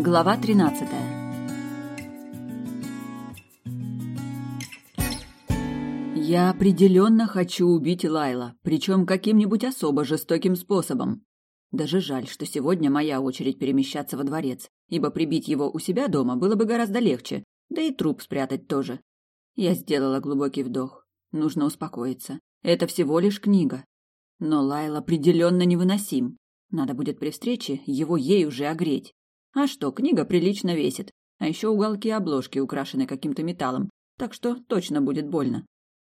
Глава 13. Я определенно хочу убить Лайла, причем каким-нибудь особо жестоким способом. Даже жаль, что сегодня моя очередь перемещаться во дворец, ибо прибить его у себя дома было бы гораздо легче, да и труп спрятать тоже. Я сделала глубокий вдох. Нужно успокоиться. Это всего лишь книга. Но Лайл определенно невыносим. Надо будет при встрече его ей уже огреть. А что, книга прилично весит. А еще уголки обложки украшены каким-то металлом, так что точно будет больно.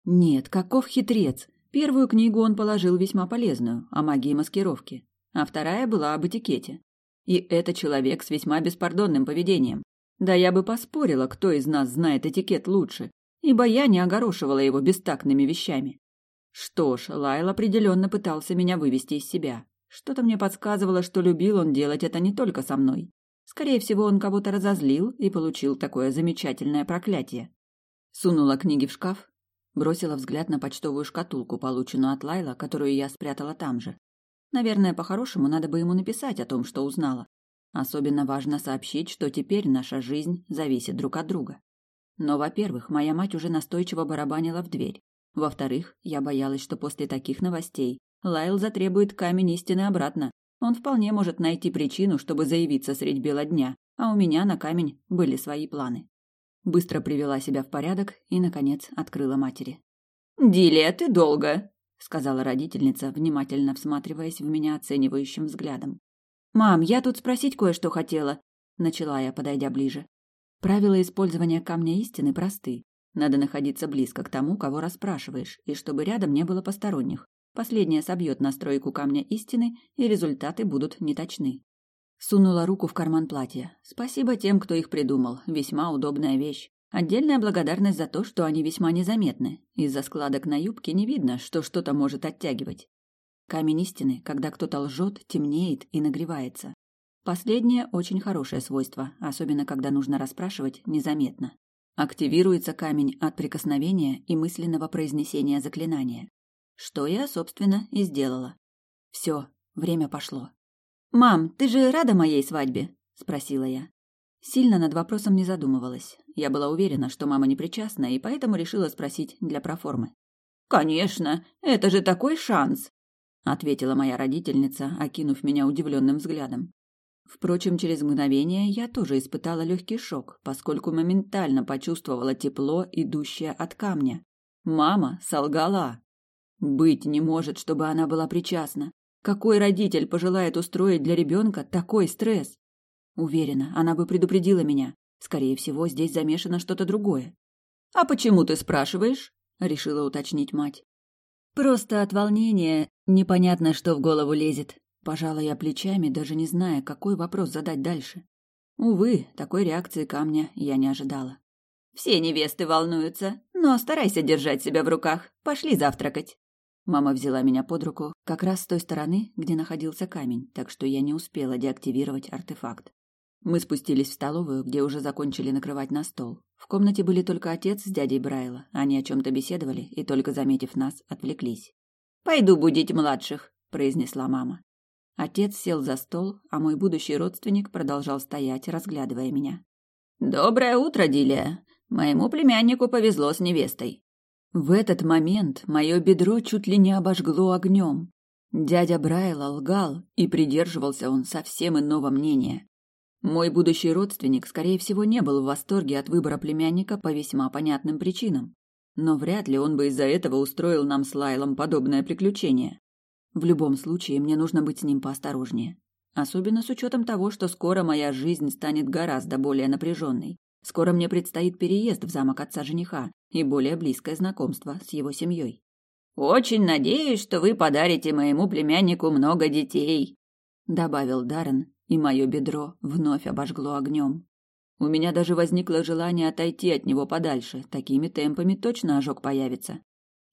Нет, каков хитрец. Первую книгу он положил весьма полезную, о магии маскировки, а вторая была об этикете. И это человек с весьма беспардонным поведением. Да я бы поспорила, кто из нас знает этикет лучше, ибо я не огорошивала его бестактными вещами. Что ж, Лайл определенно пытался меня вывести из себя. Что-то мне подсказывало, что любил он делать это не только со мной. Скорее всего, он кого-то разозлил и получил такое замечательное проклятие. Сунула книги в шкаф, бросила взгляд на почтовую шкатулку, полученную от Лайла, которую я спрятала там же. Наверное, по-хорошему надо бы ему написать о том, что узнала. Особенно важно сообщить, что теперь наша жизнь зависит друг от друга. Но, во-первых, моя мать уже настойчиво барабанила в дверь. Во-вторых, я боялась, что после таких новостей Лайл затребует камень истины обратно. Он вполне может найти причину, чтобы заявиться средь бела дня, а у меня на камень были свои планы. Быстро привела себя в порядок и, наконец, открыла матери. «Дилия, ты долго!» — сказала родительница, внимательно всматриваясь в меня оценивающим взглядом. «Мам, я тут спросить кое-что хотела», — начала я, подойдя ближе. Правила использования камня истины просты. Надо находиться близко к тому, кого расспрашиваешь, и чтобы рядом не было посторонних. Последнее собьет настройку камня истины, и результаты будут неточны. Сунула руку в карман платья. Спасибо тем, кто их придумал. Весьма удобная вещь. Отдельная благодарность за то, что они весьма незаметны. Из-за складок на юбке не видно, что что-то может оттягивать. Камень истины, когда кто-то лжет, темнеет и нагревается. Последнее очень хорошее свойство, особенно когда нужно расспрашивать незаметно. Активируется камень от прикосновения и мысленного произнесения заклинания. Что я, собственно, и сделала. Все, время пошло. «Мам, ты же рада моей свадьбе?» – спросила я. Сильно над вопросом не задумывалась. Я была уверена, что мама не причастна, и поэтому решила спросить для проформы. «Конечно, это же такой шанс!» – ответила моя родительница, окинув меня удивленным взглядом. Впрочем, через мгновение я тоже испытала легкий шок, поскольку моментально почувствовала тепло, идущее от камня. Мама солгала. Быть не может, чтобы она была причастна. Какой родитель пожелает устроить для ребенка такой стресс? Уверена, она бы предупредила меня. Скорее всего, здесь замешано что-то другое. «А почему ты спрашиваешь?» — решила уточнить мать. «Просто от волнения непонятно, что в голову лезет», Пожала я плечами, даже не зная, какой вопрос задать дальше. Увы, такой реакции камня я не ожидала. «Все невесты волнуются, но старайся держать себя в руках. Пошли завтракать». Мама взяла меня под руку как раз с той стороны, где находился камень, так что я не успела деактивировать артефакт. Мы спустились в столовую, где уже закончили накрывать на стол. В комнате были только отец с дядей Брайла. Они о чем-то беседовали и, только заметив нас, отвлеклись. «Пойду будить младших», — произнесла мама. Отец сел за стол, а мой будущий родственник продолжал стоять, разглядывая меня. «Доброе утро, Дилия. Моему племяннику повезло с невестой». В этот момент мое бедро чуть ли не обожгло огнем. Дядя Брайла лгал, и придерживался он совсем иного мнения. Мой будущий родственник, скорее всего, не был в восторге от выбора племянника по весьма понятным причинам. Но вряд ли он бы из-за этого устроил нам с Лайлом подобное приключение. В любом случае, мне нужно быть с ним поосторожнее. Особенно с учетом того, что скоро моя жизнь станет гораздо более напряженной. Скоро мне предстоит переезд в замок отца жениха и более близкое знакомство с его семьей. «Очень надеюсь, что вы подарите моему племяннику много детей», — добавил Даррен, и мое бедро вновь обожгло огнем. У меня даже возникло желание отойти от него подальше, такими темпами точно ожог появится.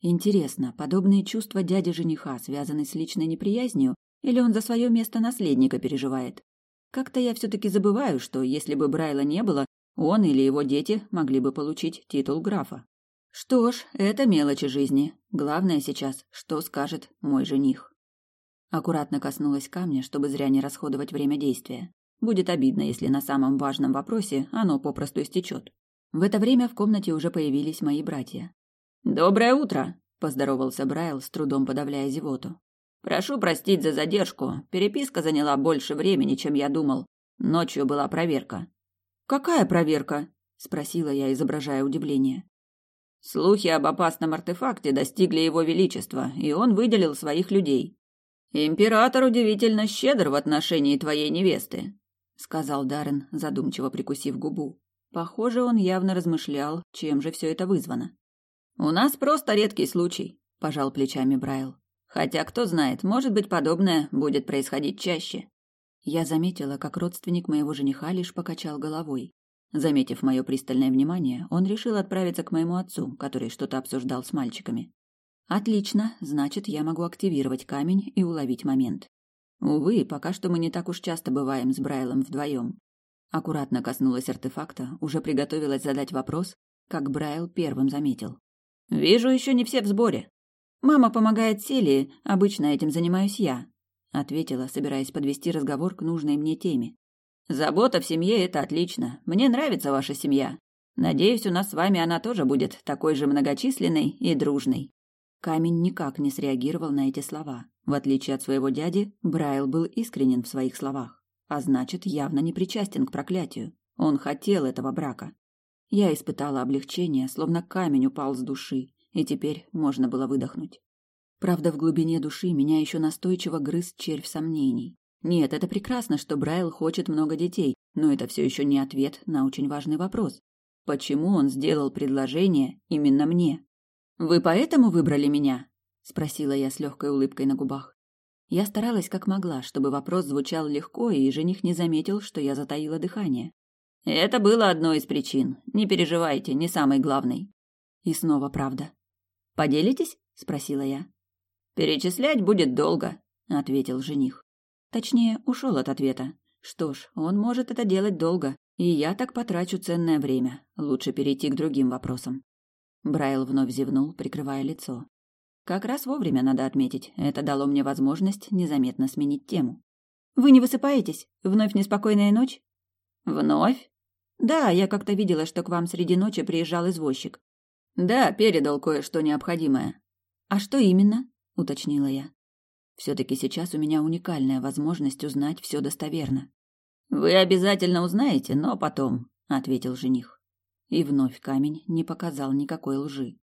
Интересно, подобные чувства дяди жениха связаны с личной неприязнью, или он за свое место наследника переживает? Как-то я все-таки забываю, что если бы Брайла не было, он или его дети могли бы получить титул графа. Что ж, это мелочи жизни. Главное сейчас, что скажет мой жених. Аккуратно коснулась камня, чтобы зря не расходовать время действия. Будет обидно, если на самом важном вопросе оно попросту истечет. В это время в комнате уже появились мои братья. «Доброе утро!» – поздоровался Брайл, с трудом подавляя зевоту. «Прошу простить за задержку. Переписка заняла больше времени, чем я думал. Ночью была проверка». «Какая проверка?» – спросила я, изображая удивление. Слухи об опасном артефакте достигли его величества, и он выделил своих людей. Император удивительно щедр в отношении твоей невесты, сказал Даррен, задумчиво прикусив губу. Похоже, он явно размышлял, чем же все это вызвано. У нас просто редкий случай, пожал плечами Брайл. Хотя кто знает, может быть, подобное будет происходить чаще. Я заметила, как родственник моего жениха лишь покачал головой. Заметив мое пристальное внимание, он решил отправиться к моему отцу, который что-то обсуждал с мальчиками. Отлично, значит, я могу активировать камень и уловить момент. Увы, пока что мы не так уж часто бываем с Брайлом вдвоем. Аккуратно коснулась артефакта, уже приготовилась задать вопрос, как Брайл первым заметил. «Вижу, еще не все в сборе. Мама помогает Селии, обычно этим занимаюсь я», ответила, собираясь подвести разговор к нужной мне теме. Забота в семье – это отлично. Мне нравится ваша семья. Надеюсь, у нас с вами она тоже будет такой же многочисленной и дружной». Камень никак не среагировал на эти слова. В отличие от своего дяди, Брайл был искренен в своих словах, а значит, явно не причастен к проклятию. Он хотел этого брака. Я испытала облегчение, словно камень упал с души, и теперь можно было выдохнуть. Правда, в глубине души меня еще настойчиво грыз червь сомнений. Нет, это прекрасно, что Брайл хочет много детей, но это все еще не ответ на очень важный вопрос. Почему он сделал предложение именно мне? Вы поэтому выбрали меня? спросила я с легкой улыбкой на губах. Я старалась как могла, чтобы вопрос звучал легко, и жених не заметил, что я затаила дыхание. Это было одной из причин. Не переживайте, не самой главной. И снова правда. Поделитесь? спросила я. Перечислять будет долго, ответил жених. Точнее, ушел от ответа. Что ж, он может это делать долго, и я так потрачу ценное время. Лучше перейти к другим вопросам. Брайл вновь зевнул, прикрывая лицо. Как раз вовремя надо отметить, это дало мне возможность незаметно сменить тему. Вы не высыпаетесь? Вновь неспокойная ночь? Вновь? Да, я как-то видела, что к вам среди ночи приезжал извозчик. Да, передал кое-что необходимое. А что именно? Уточнила я. Все-таки сейчас у меня уникальная возможность узнать все достоверно. Вы обязательно узнаете, но потом, ответил жених. И вновь камень не показал никакой лжи.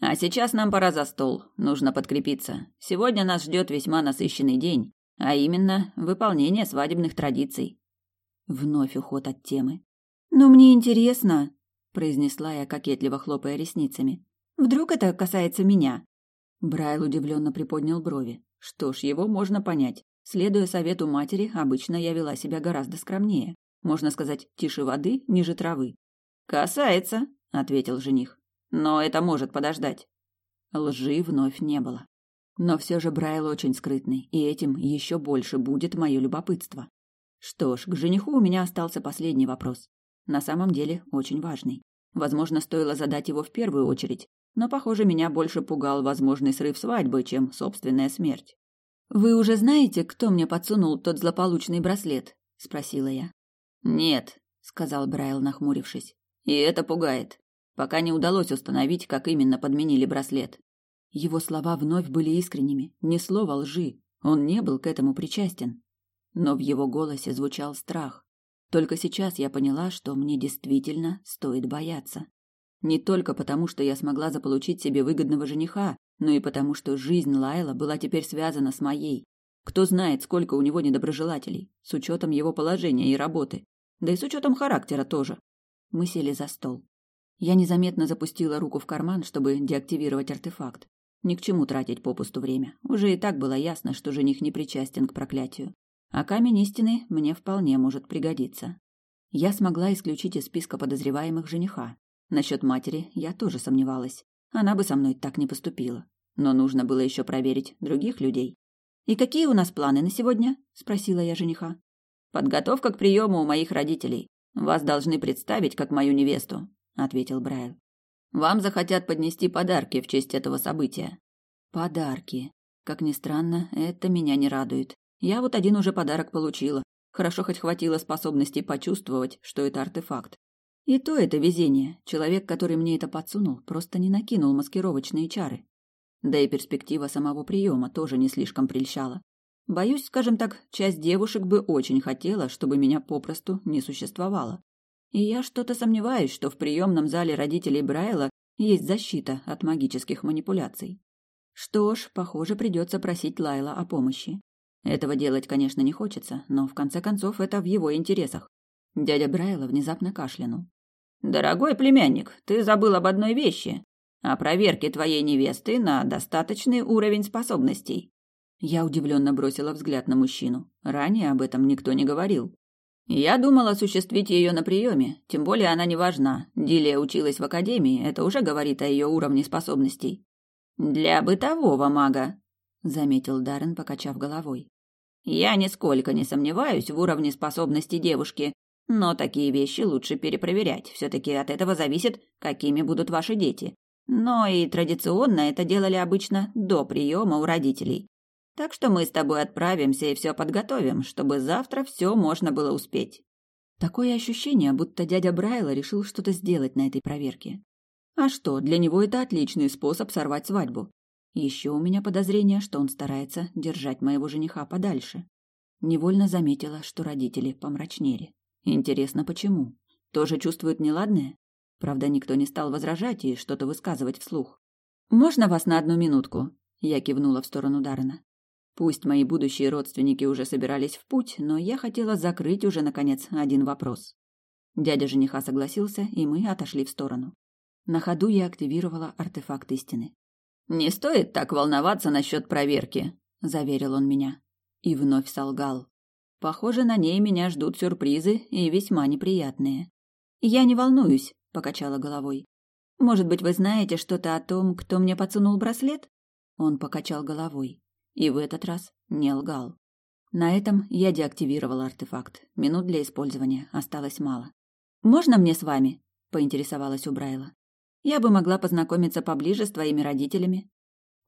А сейчас нам пора за стол, нужно подкрепиться. Сегодня нас ждет весьма насыщенный день, а именно выполнение свадебных традиций. Вновь уход от темы. Но мне интересно, произнесла я кокетливо хлопая ресницами. Вдруг это касается меня? Брайл удивленно приподнял брови. Что ж, его можно понять. Следуя совету матери, обычно я вела себя гораздо скромнее. Можно сказать, тише воды, ниже травы. «Касается», — ответил жених. «Но это может подождать». Лжи вновь не было. Но все же Брайл очень скрытный, и этим еще больше будет мое любопытство. Что ж, к жениху у меня остался последний вопрос. На самом деле, очень важный. Возможно, стоило задать его в первую очередь, но, похоже, меня больше пугал возможный срыв свадьбы, чем собственная смерть. «Вы уже знаете, кто мне подсунул тот злополучный браслет?» – спросила я. «Нет», – сказал Брайл, нахмурившись. «И это пугает. Пока не удалось установить, как именно подменили браслет». Его слова вновь были искренними, ни слова лжи. Он не был к этому причастен. Но в его голосе звучал страх. Только сейчас я поняла, что мне действительно стоит бояться. Не только потому, что я смогла заполучить себе выгодного жениха, но и потому, что жизнь Лайла была теперь связана с моей. Кто знает, сколько у него недоброжелателей, с учетом его положения и работы. Да и с учетом характера тоже. Мы сели за стол. Я незаметно запустила руку в карман, чтобы деактивировать артефакт. Ни к чему тратить попусту время. Уже и так было ясно, что жених не причастен к проклятию. А камень истины мне вполне может пригодиться. Я смогла исключить из списка подозреваемых жениха, Насчет матери я тоже сомневалась. Она бы со мной так не поступила. Но нужно было еще проверить других людей. «И какие у нас планы на сегодня?» – спросила я жениха. «Подготовка к приему у моих родителей. Вас должны представить как мою невесту», – ответил Брайл. «Вам захотят поднести подарки в честь этого события». «Подарки. Как ни странно, это меня не радует. Я вот один уже подарок получила. Хорошо хоть хватило способности почувствовать, что это артефакт. И то это везение. Человек, который мне это подсунул, просто не накинул маскировочные чары. Да и перспектива самого приема тоже не слишком прельщала. Боюсь, скажем так, часть девушек бы очень хотела, чтобы меня попросту не существовало. И я что-то сомневаюсь, что в приемном зале родителей Брайла есть защита от магических манипуляций. Что ж, похоже, придется просить Лайла о помощи. Этого делать, конечно, не хочется, но в конце концов это в его интересах. Дядя Брайла внезапно кашлянул. «Дорогой племянник, ты забыл об одной вещи. О проверке твоей невесты на достаточный уровень способностей». Я удивленно бросила взгляд на мужчину. Ранее об этом никто не говорил. Я думал осуществить ее на приеме, тем более она не важна. Дилия училась в академии, это уже говорит о ее уровне способностей. Для бытового мага, заметил Даррен, покачав головой. Я нисколько не сомневаюсь в уровне способностей девушки, но такие вещи лучше перепроверять. Все-таки от этого зависит, какими будут ваши дети. Но и традиционно это делали обычно до приема у родителей. Так что мы с тобой отправимся и все подготовим, чтобы завтра все можно было успеть. Такое ощущение, будто дядя Брайла решил что-то сделать на этой проверке. А что, для него это отличный способ сорвать свадьбу. Еще у меня подозрение, что он старается держать моего жениха подальше. Невольно заметила, что родители помрачнели. Интересно, почему? Тоже чувствуют неладное? Правда, никто не стал возражать и что-то высказывать вслух. «Можно вас на одну минутку?» Я кивнула в сторону Даррена. Пусть мои будущие родственники уже собирались в путь, но я хотела закрыть уже, наконец, один вопрос. Дядя жениха согласился, и мы отошли в сторону. На ходу я активировала артефакт истины. «Не стоит так волноваться насчет проверки», — заверил он меня. И вновь солгал. Похоже, на ней меня ждут сюрпризы и весьма неприятные. «Я не волнуюсь», — покачала головой. «Может быть, вы знаете что-то о том, кто мне подсунул браслет?» Он покачал головой. И в этот раз не лгал. На этом я деактивировала артефакт. Минут для использования осталось мало. «Можно мне с вами?» — поинтересовалась у Брайла. Я бы могла познакомиться поближе с твоими родителями.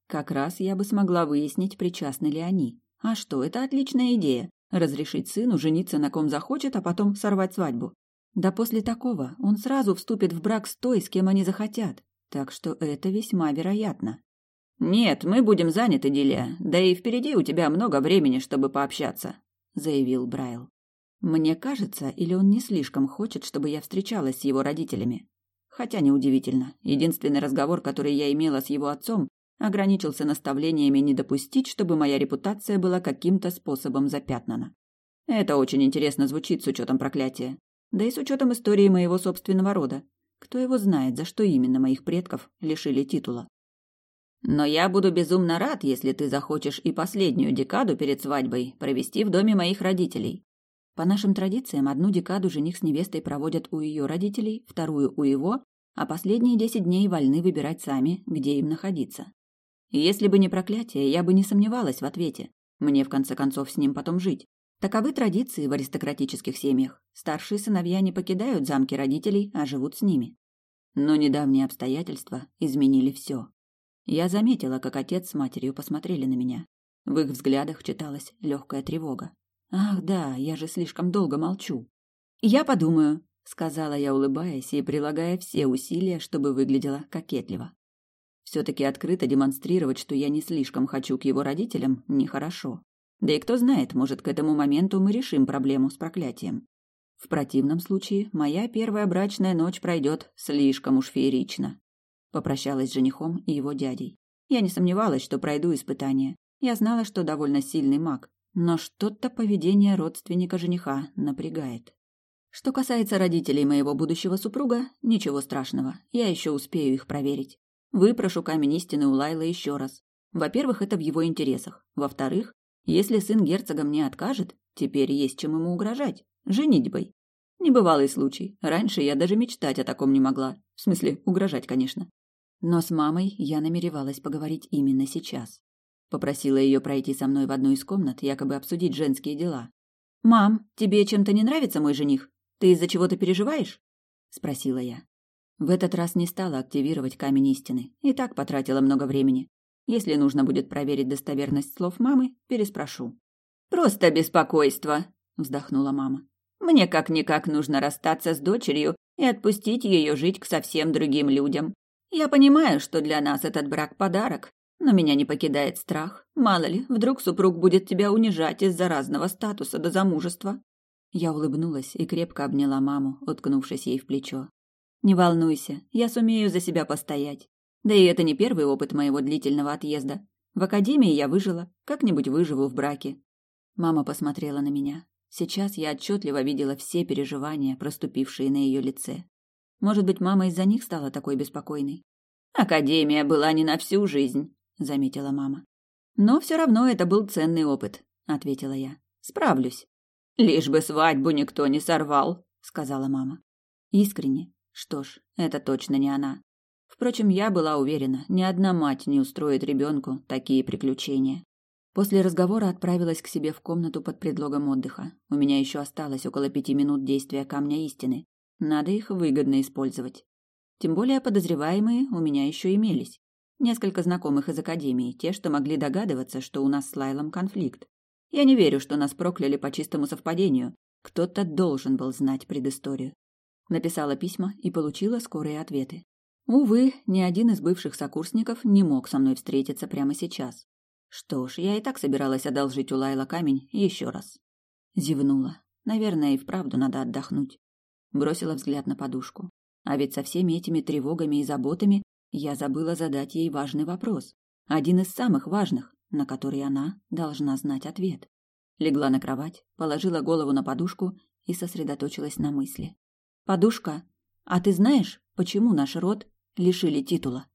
Как раз я бы смогла выяснить, причастны ли они. А что, это отличная идея. Разрешить сыну жениться на ком захочет, а потом сорвать свадьбу. Да после такого он сразу вступит в брак с той, с кем они захотят. Так что это весьма вероятно. «Нет, мы будем заняты, Дилия, да и впереди у тебя много времени, чтобы пообщаться», — заявил Брайл. «Мне кажется, или он не слишком хочет, чтобы я встречалась с его родителями? Хотя неудивительно. Единственный разговор, который я имела с его отцом, ограничился наставлениями не допустить, чтобы моя репутация была каким-то способом запятнана. Это очень интересно звучит с учетом проклятия. Да и с учетом истории моего собственного рода. Кто его знает, за что именно моих предков лишили титула. Но я буду безумно рад, если ты захочешь и последнюю декаду перед свадьбой провести в доме моих родителей. По нашим традициям, одну декаду жених с невестой проводят у ее родителей, вторую у его, а последние десять дней вольны выбирать сами, где им находиться. Если бы не проклятие, я бы не сомневалась в ответе. Мне, в конце концов, с ним потом жить. Таковы традиции в аристократических семьях. Старшие сыновья не покидают замки родителей, а живут с ними. Но недавние обстоятельства изменили все. Я заметила, как отец с матерью посмотрели на меня. В их взглядах читалась легкая тревога. Ах, да, я же слишком долго молчу. Я подумаю, сказала я, улыбаясь и прилагая все усилия, чтобы выглядела кокетливо. Все-таки открыто демонстрировать, что я не слишком хочу к его родителям, нехорошо. Да и кто знает, может, к этому моменту мы решим проблему с проклятием. В противном случае моя первая брачная ночь пройдет слишком уж феерично. Попрощалась с женихом и его дядей. Я не сомневалась, что пройду испытание. Я знала, что довольно сильный маг, но что-то поведение родственника жениха напрягает. Что касается родителей моего будущего супруга, ничего страшного, я еще успею их проверить. Выпрошу камень истины у Лайла еще раз. Во-первых, это в его интересах. Во-вторых, если сын герцога мне откажет, теперь есть чем ему угрожать. Женитьбой. Небывалый случай. Раньше я даже мечтать о таком не могла. В смысле, угрожать, конечно. Но с мамой я намеревалась поговорить именно сейчас. Попросила ее пройти со мной в одну из комнат, якобы обсудить женские дела. «Мам, тебе чем-то не нравится мой жених? Ты из-за чего-то переживаешь?» — спросила я. В этот раз не стала активировать камень истины, и так потратила много времени. Если нужно будет проверить достоверность слов мамы, переспрошу. «Просто беспокойство», — вздохнула мама. Мне как-никак нужно расстаться с дочерью и отпустить ее жить к совсем другим людям. Я понимаю, что для нас этот брак подарок, но меня не покидает страх. Мало ли, вдруг супруг будет тебя унижать из-за разного статуса до замужества. Я улыбнулась и крепко обняла маму, уткнувшись ей в плечо. Не волнуйся, я сумею за себя постоять. Да и это не первый опыт моего длительного отъезда. В академии я выжила, как-нибудь выживу в браке. Мама посмотрела на меня. Сейчас я отчетливо видела все переживания, проступившие на ее лице. Может быть, мама из-за них стала такой беспокойной. Академия была не на всю жизнь, заметила мама. Но все равно это был ценный опыт, ответила я. Справлюсь. Лишь бы свадьбу никто не сорвал, сказала мама. Искренне. Что ж, это точно не она. Впрочем, я была уверена, ни одна мать не устроит ребенку такие приключения. После разговора отправилась к себе в комнату под предлогом отдыха. У меня еще осталось около пяти минут действия камня истины. Надо их выгодно использовать. Тем более подозреваемые у меня еще имелись. Несколько знакомых из академии, те, что могли догадываться, что у нас с Лайлом конфликт. Я не верю, что нас прокляли по чистому совпадению. Кто-то должен был знать предысторию. Написала письма и получила скорые ответы. Увы, ни один из бывших сокурсников не мог со мной встретиться прямо сейчас. Что ж, я и так собиралась одолжить у Лайла камень еще раз. Зевнула. Наверное, и вправду надо отдохнуть. Бросила взгляд на подушку. А ведь со всеми этими тревогами и заботами я забыла задать ей важный вопрос. Один из самых важных, на который она должна знать ответ. Легла на кровать, положила голову на подушку и сосредоточилась на мысли. «Подушка, а ты знаешь, почему наш род лишили титула.